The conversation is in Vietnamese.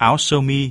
áo sơ mi.